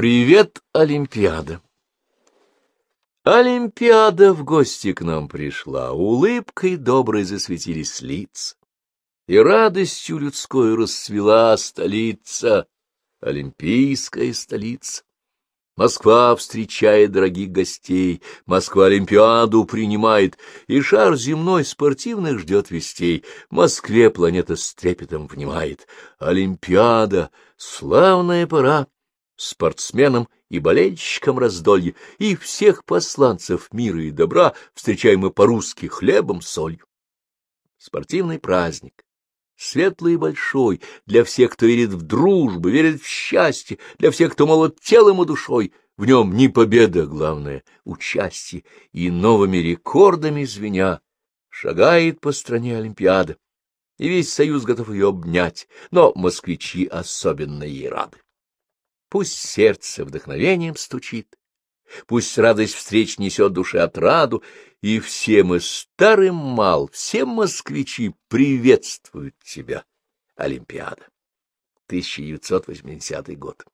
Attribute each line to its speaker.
Speaker 1: Привет, Олимпиада! Олимпиада в гости к нам пришла, улыбкой доброй засветились лица, и радостью людской расцвела столица, олимпийская столица. Москва встречает дорогих гостей, Москва Олимпиаду принимает, и шар земной спортивных ждет вестей. Москве планета с трепетом внимает. Олимпиада — славная пора, спортсменам и болельщикам раздолье, и всех посланцев мира и добра встречаем мы по-русски хлебом, солью. Спортивный праздник светлый и большой, для всех, кто верит в дружбу, верит в счастье, для всех, кто молод телом и душой. В нем не победа, главное, участие, и новыми рекордами звеня шагает по стране Олимпиада, и весь союз готов ее обнять, но москвичи особенно ей рады. Пусть сердце вдохновением стучит, Пусть радость встреч несет душе отраду, и все мы, старым мал, все москвичи приветствуют тебя, Олимпиада. 1980 год.